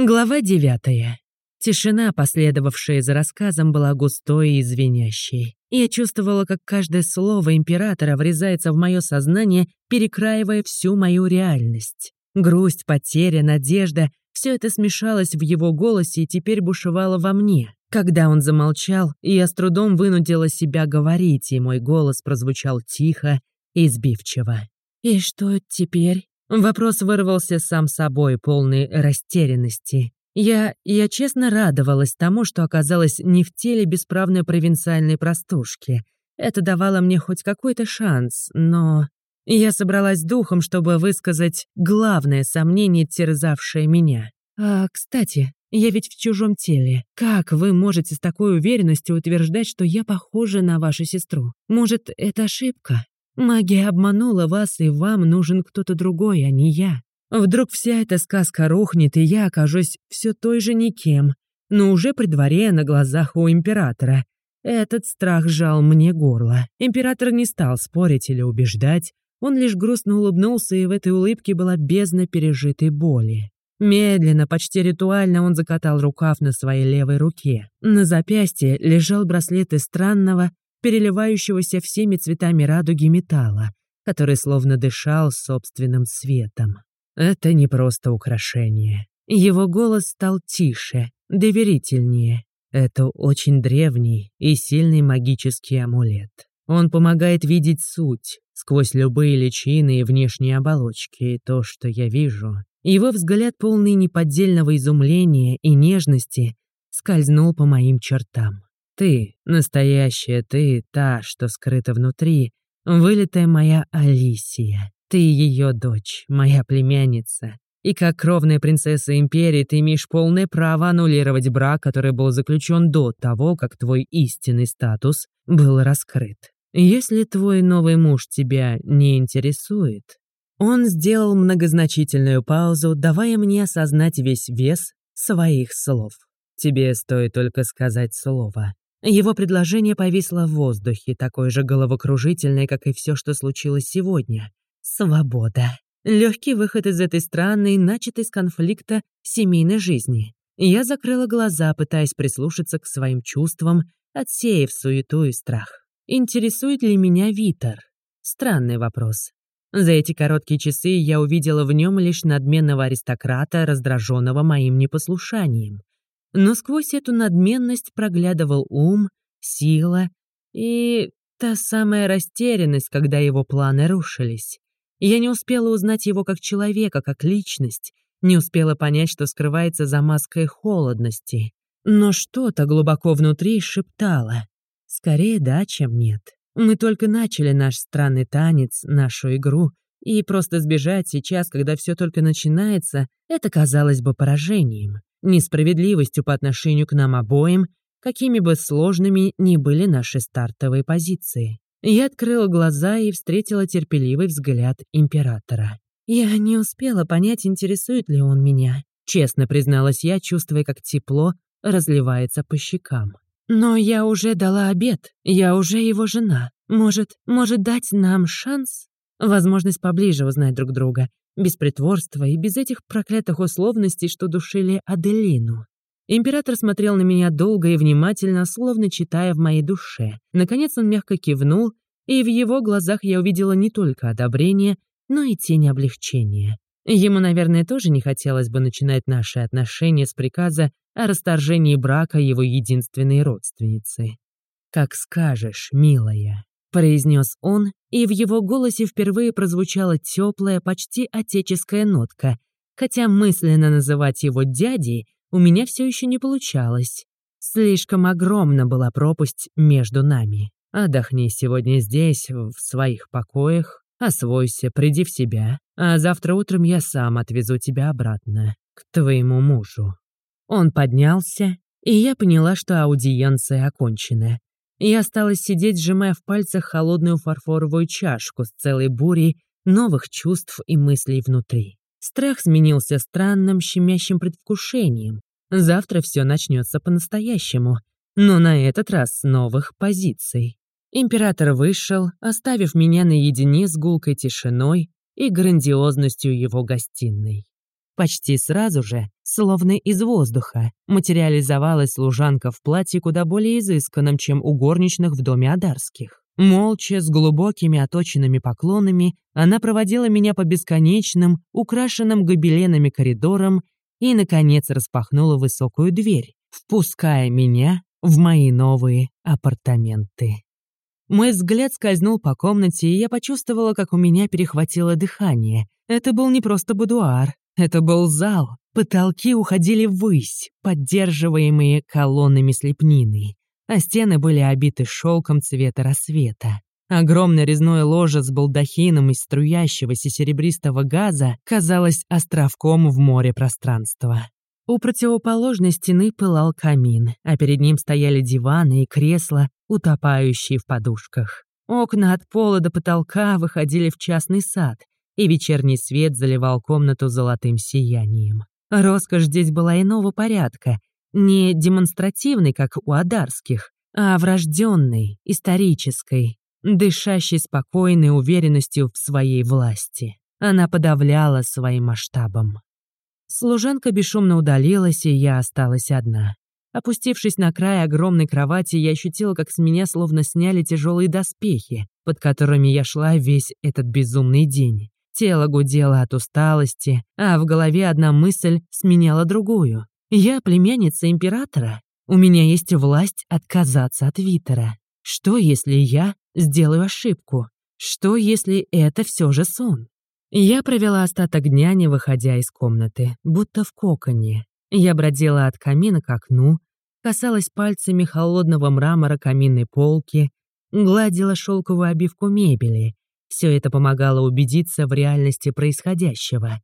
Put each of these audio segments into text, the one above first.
Глава девятая. Тишина, последовавшая за рассказом, была густой и звенящей. Я чувствовала, как каждое слово императора врезается в мое сознание, перекраивая всю мою реальность. Грусть, потеря, надежда — все это смешалось в его голосе и теперь бушевало во мне. Когда он замолчал, я с трудом вынудила себя говорить, и мой голос прозвучал тихо и сбивчиво. «И что теперь?» Вопрос вырвался сам собой, полный растерянности. Я, я честно радовалась тому, что оказалась не в теле бесправной провинциальной простушки. Это давало мне хоть какой-то шанс, но... Я собралась духом, чтобы высказать главное сомнение, терзавшее меня. «А, кстати, я ведь в чужом теле. Как вы можете с такой уверенностью утверждать, что я похожа на вашу сестру? Может, это ошибка? Магия обманула вас, и вам нужен кто-то другой, а не я. Вдруг вся эта сказка рухнет, и я окажусь все той же никем, но уже при дворе на глазах у императора. Этот страх сжал мне горло. Император не стал спорить или убеждать, он лишь грустно улыбнулся, и в этой улыбке была бездна пережитой боли. Медленно, почти ритуально он закатал рукав на своей левой руке. На запястье лежал браслет из странного, переливающегося всеми цветами радуги металла, который словно дышал собственным светом. Это не просто украшение. Его голос стал тише, доверительнее. Это очень древний и сильный магический амулет. Он помогает видеть суть сквозь любые личины и внешние оболочки, и то, что я вижу. Его взгляд, полный неподдельного изумления и нежности, скользнул по моим чертам. Ты, настоящая ты, та, что скрыта внутри, вылитая моя Алисия. Ты ее дочь, моя племянница. И как кровная принцесса империи ты имеешь полное право аннулировать брак, который был заключен до того, как твой истинный статус был раскрыт. Если твой новый муж тебя не интересует... Он сделал многозначительную паузу, давая мне осознать весь вес своих слов. Тебе стоит только сказать слово. Его предложение повисло в воздухе, такое же головокружительное, как и все, что случилось сегодня. Свобода. Легкий выход из этой странной, начатой с конфликта семейной жизни. Я закрыла глаза, пытаясь прислушаться к своим чувствам, отсеяв суету и страх. Интересует ли меня Витер? Странный вопрос. За эти короткие часы я увидела в нем лишь надменного аристократа, раздраженного моим непослушанием. Но сквозь эту надменность проглядывал ум, сила и та самая растерянность, когда его планы рушились. Я не успела узнать его как человека, как личность, не успела понять, что скрывается за маской холодности. Но что-то глубоко внутри шептало. Скорее да, чем нет. Мы только начали наш странный танец, нашу игру, и просто сбежать сейчас, когда все только начинается, это казалось бы поражением несправедливостью по отношению к нам обоим, какими бы сложными ни были наши стартовые позиции. Я открыла глаза и встретила терпеливый взгляд императора. Я не успела понять, интересует ли он меня. Честно призналась я, чувствуя, как тепло разливается по щекам. Но я уже дала обед, я уже его жена. Может, может дать нам шанс? Возможность поближе узнать друг друга, без притворства и без этих проклятых условностей, что душили Аделину. Император смотрел на меня долго и внимательно, словно читая в моей душе. Наконец он мягко кивнул, и в его глазах я увидела не только одобрение, но и тень облегчения. Ему, наверное, тоже не хотелось бы начинать наши отношения с приказа о расторжении брака его единственной родственницы. «Как скажешь, милая», — произнес он, и в его голосе впервые прозвучала теплая, почти отеческая нотка, хотя мысленно называть его дядей у меня все еще не получалось. Слишком огромна была пропасть между нами. Отдохни сегодня здесь, в своих покоях, освойся, приди в себя, а завтра утром я сам отвезу тебя обратно, к твоему мужу». Он поднялся, и я поняла, что аудиенция окончена. Я осталась сидеть, сжимая в пальцах холодную фарфоровую чашку с целой бурей новых чувств и мыслей внутри. Страх сменился странным, щемящим предвкушением. Завтра все начнется по-настоящему, но на этот раз с новых позиций. Император вышел, оставив меня наедине с гулкой тишиной и грандиозностью его гостиной. Почти сразу же словно из воздуха, материализовалась служанка в платье куда более изысканном, чем у горничных в доме Адарских. Молча, с глубокими оточенными поклонами, она проводила меня по бесконечным, украшенным гобеленами коридорам и, наконец, распахнула высокую дверь, впуская меня в мои новые апартаменты. Мой взгляд скользнул по комнате, и я почувствовала, как у меня перехватило дыхание. Это был не просто будуар, это был зал. Потолки уходили ввысь, поддерживаемые колоннами с лепниной, а стены были обиты шелком цвета рассвета. Огромное резное ложе с балдахином из струящегося серебристого газа казалось островком в море пространства. У противоположной стены пылал камин, а перед ним стояли диваны и кресла, утопающие в подушках. Окна от пола до потолка выходили в частный сад, и вечерний свет заливал комнату золотым сиянием. Роскошь здесь была иного порядка, не демонстративной, как у адарских, а врожденной, исторической, дышащей спокойной уверенностью в своей власти. Она подавляла своим масштабом. Служанка бесшумно удалилась, и я осталась одна. Опустившись на край огромной кровати, я ощутила, как с меня словно сняли тяжелые доспехи, под которыми я шла весь этот безумный день. Тело гудело от усталости, а в голове одна мысль сменяла другую. Я племянница императора. У меня есть власть отказаться от Витера. Что, если я сделаю ошибку? Что, если это все же сон? Я провела остаток дня, не выходя из комнаты, будто в коконе. Я бродила от камина к окну, касалась пальцами холодного мрамора каминной полки, гладила шелковую обивку мебели, все это помогало убедиться в реальности происходящего.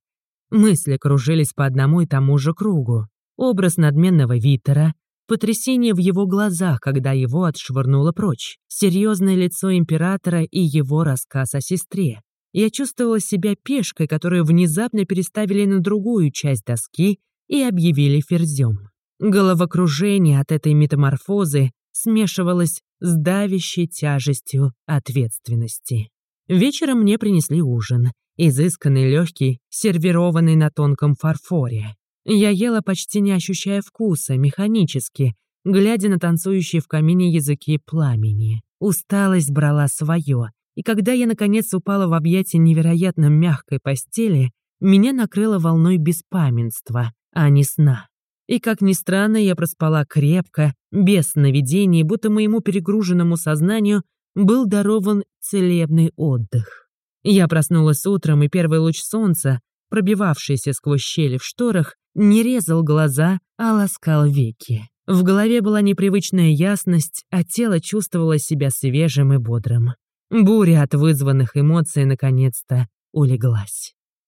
Мысли кружились по одному и тому же кругу. Образ надменного Витера, потрясение в его глазах, когда его отшвырнуло прочь, серьезное лицо императора и его рассказ о сестре. Я чувствовала себя пешкой, которую внезапно переставили на другую часть доски и объявили ферзем. Головокружение от этой метаморфозы смешивалось с давящей тяжестью ответственности. Вечером мне принесли ужин, изысканный легкий, сервированный на тонком фарфоре. Я ела почти не ощущая вкуса, механически, глядя на танцующие в камине языки пламени. Усталость брала свое, и когда я наконец упала в объятия невероятно мягкой постели, меня накрыло волной беспамятства, а не сна. И, как ни странно, я проспала крепко, без сновидений, будто моему перегруженному сознанию был дарован целебный отдых. Я проснулась утром, и первый луч солнца, пробивавшийся сквозь щели в шторах, не резал глаза, а ласкал веки. В голове была непривычная ясность, а тело чувствовало себя свежим и бодрым. Буря от вызванных эмоций наконец-то улеглась.